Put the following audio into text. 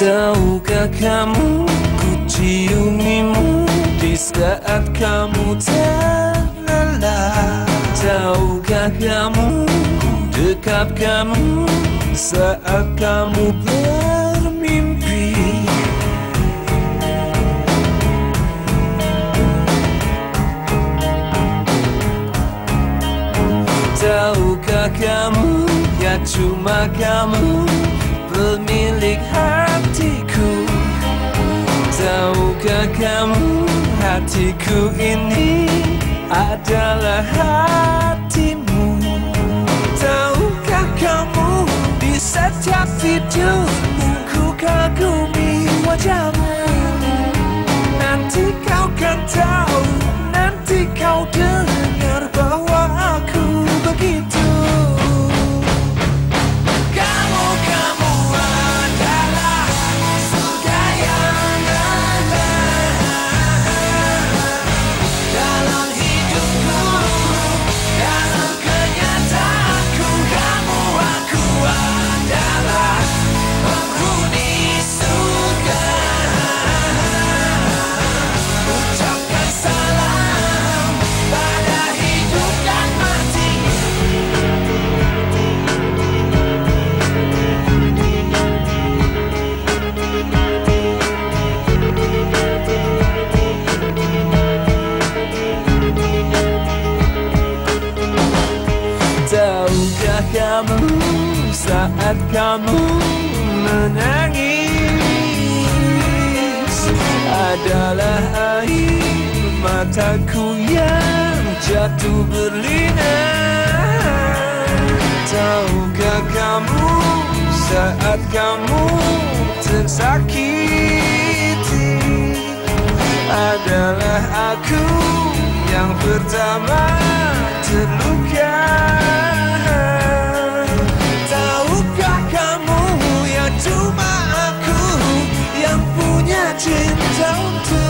Tahukah kamu ku ciumimu di saat kamu terlelah? Tahukah kamu ku dekat kamu saat kamu bermimpi? Tahukah kamu ya cuma kamu pemilik hatiku Tahukah kamu hatiku ini adalah hatimu? Tahukah kamu di setiap videomu ku kagumi wajahmu saat kamu menangis Adalah air mataku yang jatuh berlinang Tahukah kamu saat kamu tersakiti Adalah aku yang pertama ter down to